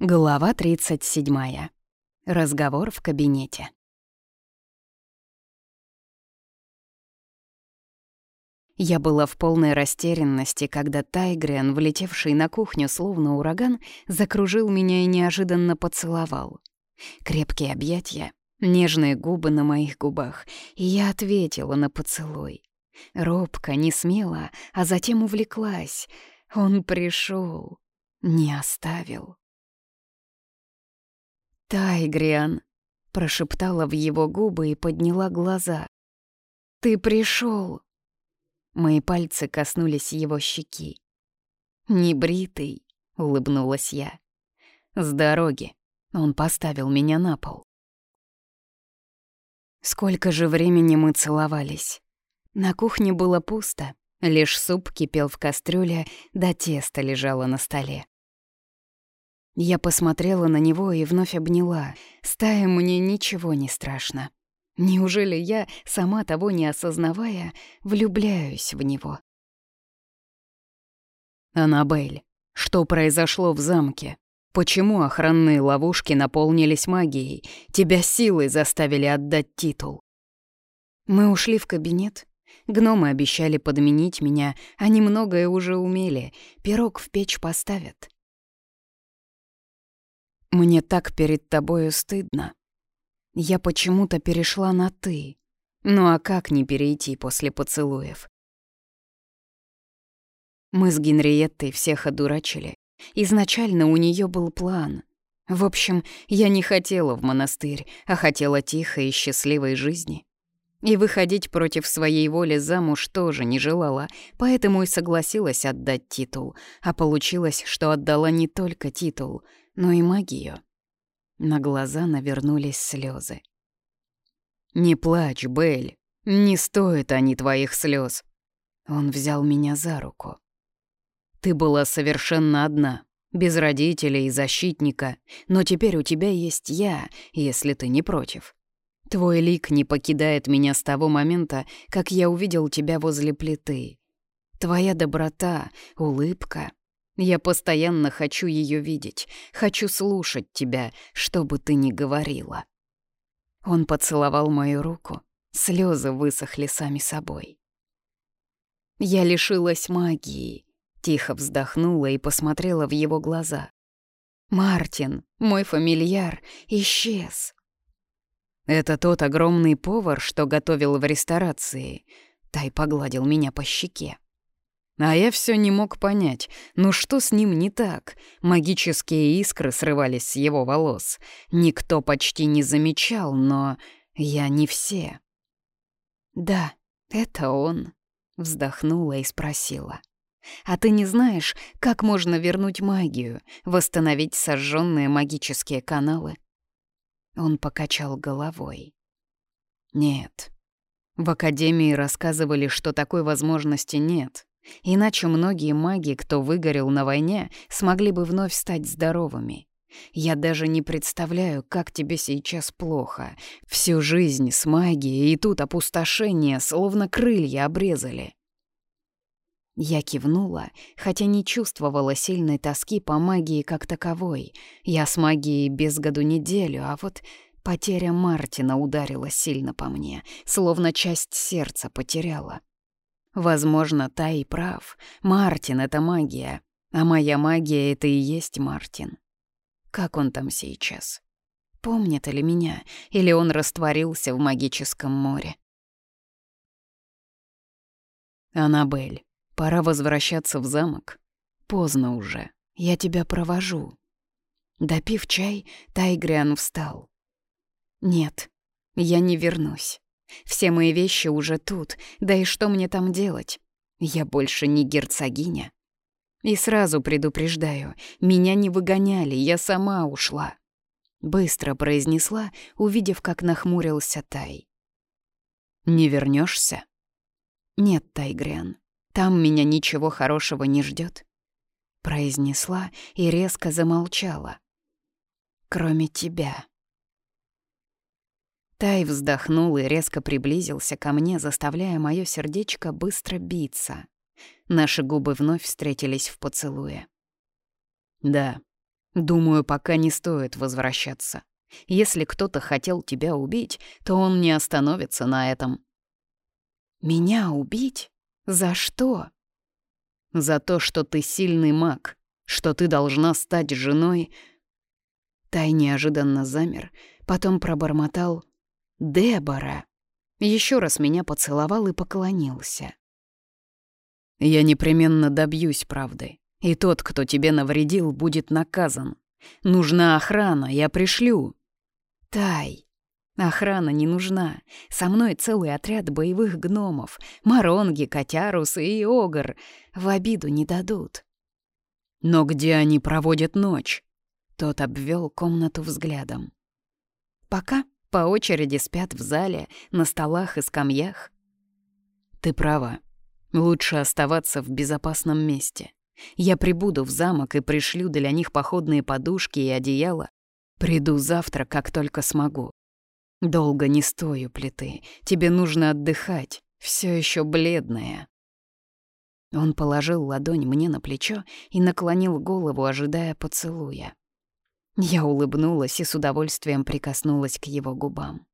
Глава 37. Разговор в кабинете. Я была в полной растерянности, когда Тайгриан, влетевший на кухню словно ураган, закружил меня и неожиданно поцеловал. Крепкие объятия, нежные губы на моих губах, и я ответила на поцелуй. Робко, не смело, а затем увлеклась. Он пришел, не оставил. «Тайгриан», — прошептала в его губы и подняла глаза. «Ты пришел. Мои пальцы коснулись его щеки. «Небритый», — улыбнулась я. «С дороги». Он поставил меня на пол. Сколько же времени мы целовались. На кухне было пусто, лишь суп кипел в кастрюле, да тесто лежало на столе. Я посмотрела на него и вновь обняла. Стая мне ничего не страшно. Неужели я, сама того не осознавая, влюбляюсь в него? «Аннабель, что произошло в замке? Почему охранные ловушки наполнились магией? Тебя силой заставили отдать титул?» Мы ушли в кабинет. Гномы обещали подменить меня, они многое уже умели. Пирог в печь поставят. Мне так перед тобою стыдно. Я почему-то перешла на «ты». Ну а как не перейти после поцелуев? Мы с Генриеттой всех одурачили. Изначально у нее был план. В общем, я не хотела в монастырь, а хотела тихой и счастливой жизни. И выходить против своей воли замуж тоже не желала, поэтому и согласилась отдать титул. А получилось, что отдала не только титул — но и магию. На глаза навернулись слезы. «Не плачь, Белль, не стоят они твоих слез. Он взял меня за руку. «Ты была совершенно одна, без родителей и защитника, но теперь у тебя есть я, если ты не против. Твой лик не покидает меня с того момента, как я увидел тебя возле плиты. Твоя доброта, улыбка, я постоянно хочу ее видеть, хочу слушать тебя, что бы ты ни говорила. Он поцеловал мою руку, слезы высохли сами собой. Я лишилась магии, тихо вздохнула и посмотрела в его глаза. Мартин, мой фамильяр, исчез. Это тот огромный повар, что готовил в ресторации. Тай погладил меня по щеке. А я все не мог понять, ну что с ним не так? Магические искры срывались с его волос. Никто почти не замечал, но я не все. «Да, это он», — вздохнула и спросила. «А ты не знаешь, как можно вернуть магию, восстановить сожженные магические каналы?» Он покачал головой. «Нет. В Академии рассказывали, что такой возможности нет. Иначе многие маги, кто выгорел на войне, смогли бы вновь стать здоровыми. Я даже не представляю, как тебе сейчас плохо. Всю жизнь с магией, и тут опустошение, словно крылья обрезали. Я кивнула, хотя не чувствовала сильной тоски по магии как таковой. Я с магией без году неделю, а вот потеря Мартина ударила сильно по мне, словно часть сердца потеряла. Возможно, та и прав. Мартин — это магия, а моя магия — это и есть Мартин. Как он там сейчас? Помнит ли меня, или он растворился в магическом море? «Аннабель, пора возвращаться в замок. Поздно уже, я тебя провожу». Допив чай, Тайгриан встал. «Нет, я не вернусь. Все мои вещи уже тут, да и что мне там делать? Я больше не герцогиня. И сразу предупреждаю, меня не выгоняли, я сама ушла. Быстро произнесла, увидев, как нахмурился Тай. «Не вернешься? «Нет, Тайгриан, там меня ничего хорошего не ждет. произнесла и резко замолчала. «Кроме тебя». Тай вздохнул и резко приблизился ко мне, заставляя мое сердечко быстро биться. Наши губы вновь встретились в поцелуе. «Да, Думаю, пока не стоит возвращаться. Если кто-то хотел тебя убить, то он не остановится на этом. Меня убить? За что? За то, что ты сильный маг, что ты должна стать женой. Тай неожиданно замер, потом пробормотал «Дебора». Еще раз меня поцеловал и поклонился. «Я непременно добьюсь правды, и тот, кто тебе навредил, будет наказан. Нужна охрана, я пришлю». «Тай, охрана не нужна. Со мной целый отряд боевых гномов, моронги, котярусы и огр. В обиду не дадут». «Но где они проводят ночь?» Тот обвел комнату взглядом. «Пока по очереди спят в зале, на столах и скамьях». «Ты права. Лучше оставаться в безопасном месте. Я прибуду в замок и пришлю для них походные подушки и одеяло. Приду завтра, как только смогу. Долго не стою плиты. Тебе нужно отдыхать. Все еще бледная. Он положил ладонь мне на плечо и наклонил голову, ожидая поцелуя. Я улыбнулась и с удовольствием прикоснулась к его губам.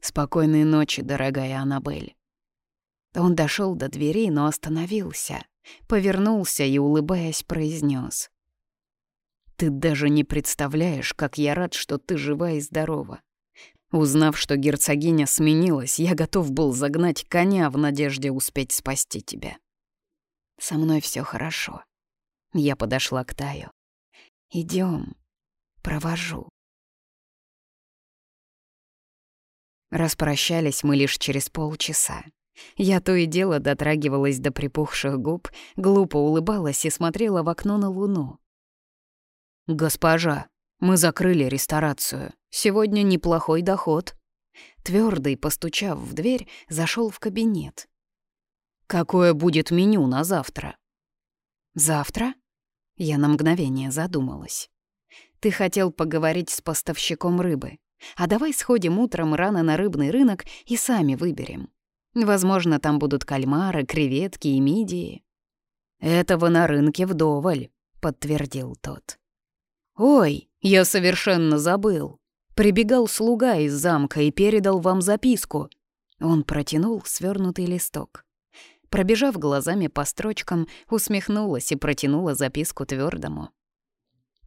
«Спокойной ночи, дорогая Аннабель». Он дошел до двери, но остановился, повернулся и, улыбаясь, произнес: «Ты даже не представляешь, как я рад, что ты жива и здорова. Узнав, что герцогиня сменилась, я готов был загнать коня в надежде успеть спасти тебя. Со мной все хорошо. Я подошла к Таю. Идем, провожу. Распрощались мы лишь через полчаса. Я то и дело дотрагивалась до припухших губ, глупо улыбалась и смотрела в окно на луну. «Госпожа, мы закрыли ресторацию. Сегодня неплохой доход». Твердый, постучав в дверь, зашел в кабинет. «Какое будет меню на завтра?» «Завтра?» Я на мгновение задумалась. «Ты хотел поговорить с поставщиком рыбы. А давай сходим утром рано на рыбный рынок и сами выберем. Возможно, там будут кальмары, креветки и мидии». «Этого на рынке вдоволь», — подтвердил тот. «Ой, я совершенно забыл. Прибегал слуга из замка и передал вам записку». Он протянул свернутый листок. Пробежав глазами по строчкам, усмехнулась и протянула записку твердому.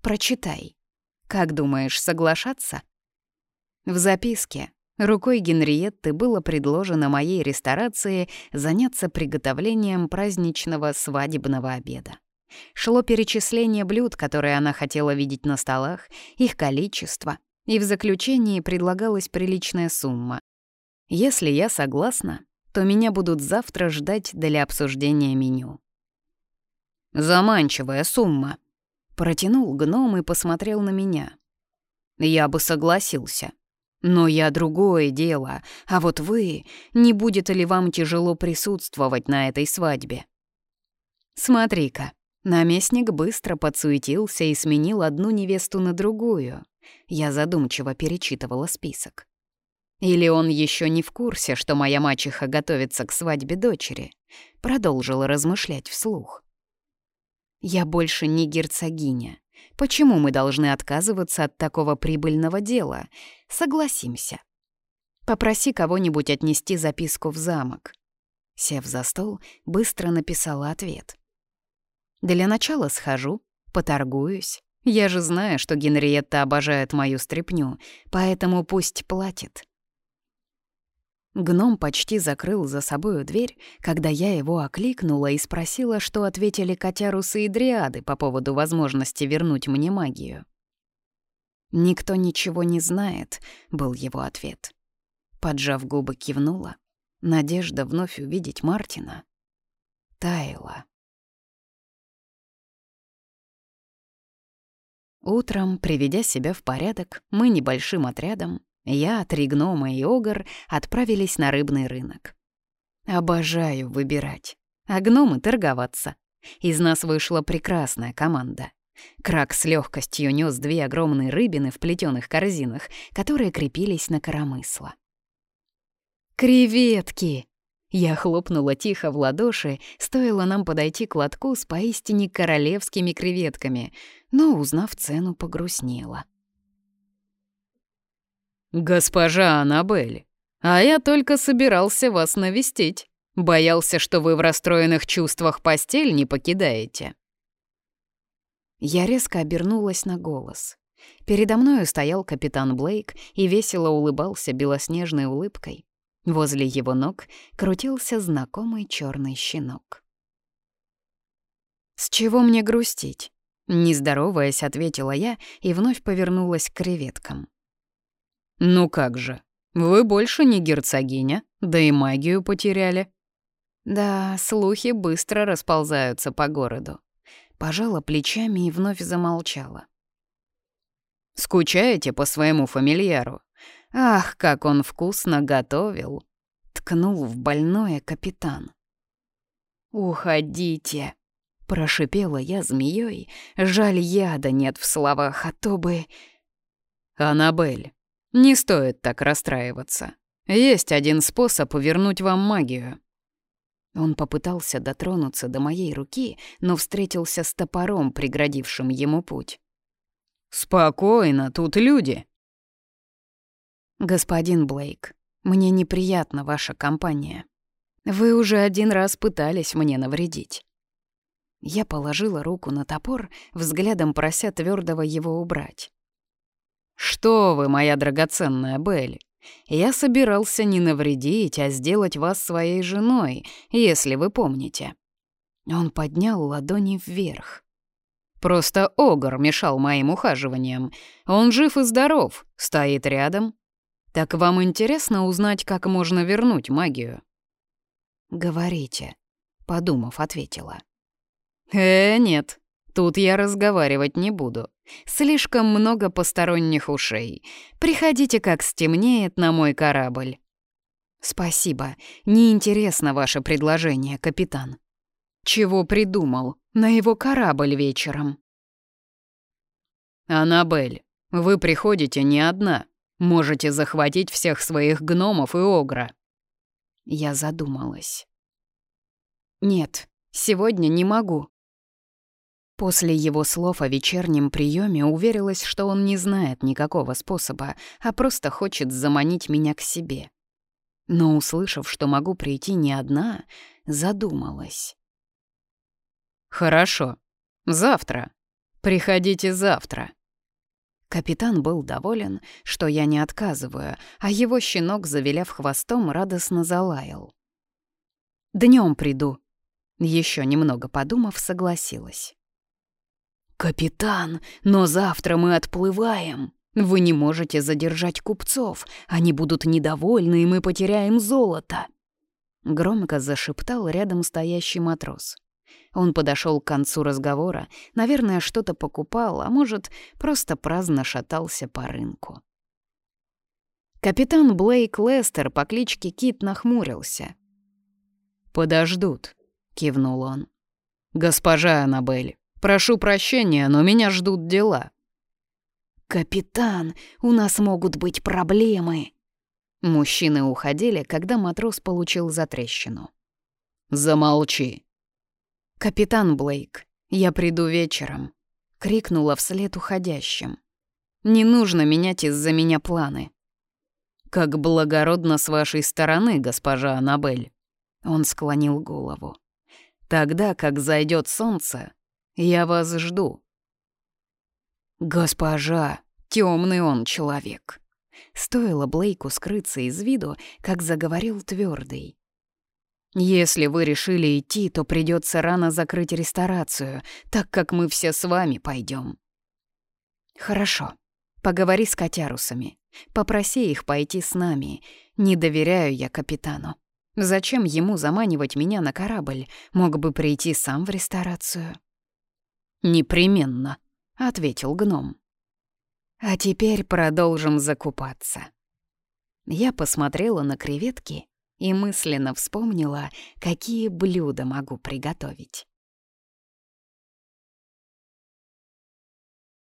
«Прочитай. Как думаешь, соглашаться?» В записке рукой Генриетты было предложено моей ресторации заняться приготовлением праздничного свадебного обеда. Шло перечисление блюд, которые она хотела видеть на столах, их количество, и в заключении предлагалась приличная сумма. Если я согласна, то меня будут завтра ждать для обсуждения меню. «Заманчивая сумма», — протянул гном и посмотрел на меня. «Я бы согласился. Но я другое дело, а вот вы, не будет ли вам тяжело присутствовать на этой свадьбе?» «Смотри-ка, Наместник быстро подсуетился и сменил одну невесту на другую. Я задумчиво перечитывала список. Или он еще не в курсе, что моя мачеха готовится к свадьбе дочери? Продолжила размышлять вслух. Я больше не герцогиня. Почему мы должны отказываться от такого прибыльного дела? Согласимся. Попроси кого-нибудь отнести записку в замок. Сев за стол, быстро написала ответ. Для начала схожу, поторгуюсь. Я же знаю, что Генриетта обожает мою стряпню, поэтому пусть платит. Гном почти закрыл за собою дверь, когда я его окликнула и спросила, что ответили котярусы и дриады по поводу возможности вернуть мне магию. «Никто ничего не знает», — был его ответ. Поджав губы, кивнула. Надежда вновь увидеть Мартина таяла. Утром, приведя себя в порядок, мы небольшим отрядом, я, три гнома и огр, отправились на рыбный рынок. Обожаю выбирать, а гномы торговаться. Из нас вышла прекрасная команда. Крак с легкостью нес две огромные рыбины в плетеных корзинах, которые крепились на коромысло. «Креветки!» Я хлопнула тихо в ладоши, стоило нам подойти к лотку с поистине королевскими креветками, но, узнав цену, погрустнела. «Госпожа Аннабель, а я только собирался вас навестить. Боялся, что вы в расстроенных чувствах постель не покидаете». Я резко обернулась на голос. Передо мною стоял капитан Блейк и весело улыбался белоснежной улыбкой. Возле его ног крутился знакомый черный щенок. «С чего мне грустить?» Не здороваясь, ответила я и вновь повернулась к креветкам. «Ну как же, вы больше не герцогиня, да и магию потеряли». Да, слухи быстро расползаются по городу. Пожала плечами и вновь замолчала. «Скучаете по своему фамильяру? Ах, как он вкусно готовил!» Ткнул в больное капитан. «Уходите!» — прошипела я змеей. Жаль, яда нет в словах, а то бы... «Аннабель, не стоит так расстраиваться. Есть один способ вернуть вам магию». Он попытался дотронуться до моей руки, но встретился с топором, преградившим ему путь. «Спокойно, тут люди», «Господин Блейк, мне неприятна ваша компания. Вы уже один раз пытались мне навредить». Я положила руку на топор, взглядом прося твердого его убрать. «Что вы, моя драгоценная Белль, я собирался не навредить, а сделать вас своей женой, если вы помните». Он поднял ладони вверх. «Просто Огр мешал моим ухаживаниям. Он жив и здоров, стоит рядом, так вам интересно узнать, как можно вернуть магию?» «Говорите», — подумав, ответила. «Э, нет, тут я разговаривать не буду. Слишком много посторонних ушей. Приходите, как стемнеет, на мой корабль». «Спасибо. Неинтересно ваше предложение, капитан». «Чего придумал? На его корабль вечером». «Аннабель, вы приходите не одна. Можете захватить всех своих гномов и огра». Я задумалась. «Нет, сегодня не могу». После его слов о вечернем приеме уверилась, что он не знает никакого способа, а просто хочет заманить меня к себе. Но, услышав, что могу прийти не одна, задумалась. «Хорошо. Завтра. Приходите завтра», Капитан был доволен, что я не отказываю, а его щенок, завиляв хвостом, радостно залаял. Днем приду», — еще немного подумав, согласилась. «Капитан, но завтра мы отплываем. Вы не можете задержать купцов, они будут недовольны, и мы потеряем золото», — громко зашептал рядом стоящий матрос. Он подошел к концу разговора, наверное, что-то покупал, а может, просто праздно шатался по рынку. Капитан Блейк Лестер по кличке Кит нахмурился. «Подождут», — кивнул он. «Госпожа Аннабель, прошу прощения, но меня ждут дела». «Капитан, у нас могут быть проблемы». Мужчины уходили, когда матрос получил затрещину. «Замолчи», «Капитан Блейк, я приду вечером», — крикнула вслед уходящим. «Не нужно менять из-за меня планы». «Как благородно с вашей стороны, госпожа Аннабель», — он склонил голову. «Тогда, как зайдет солнце, я вас жду». «Госпожа, темный он человек». Стоило Блейку скрыться из виду, как заговорил твердый. Если вы решили идти, то придется рано закрыть ресторацию, так как мы все с вами пойдем. Хорошо. Поговори с котярусами. Попроси их пойти с нами. Не доверяю я капитану. Зачем ему заманивать меня на корабль? Мог бы прийти сам в ресторацию. «Непременно», — ответил гном. «А теперь продолжим закупаться». Я посмотрела на креветки и мысленно вспомнила, какие блюда могу приготовить.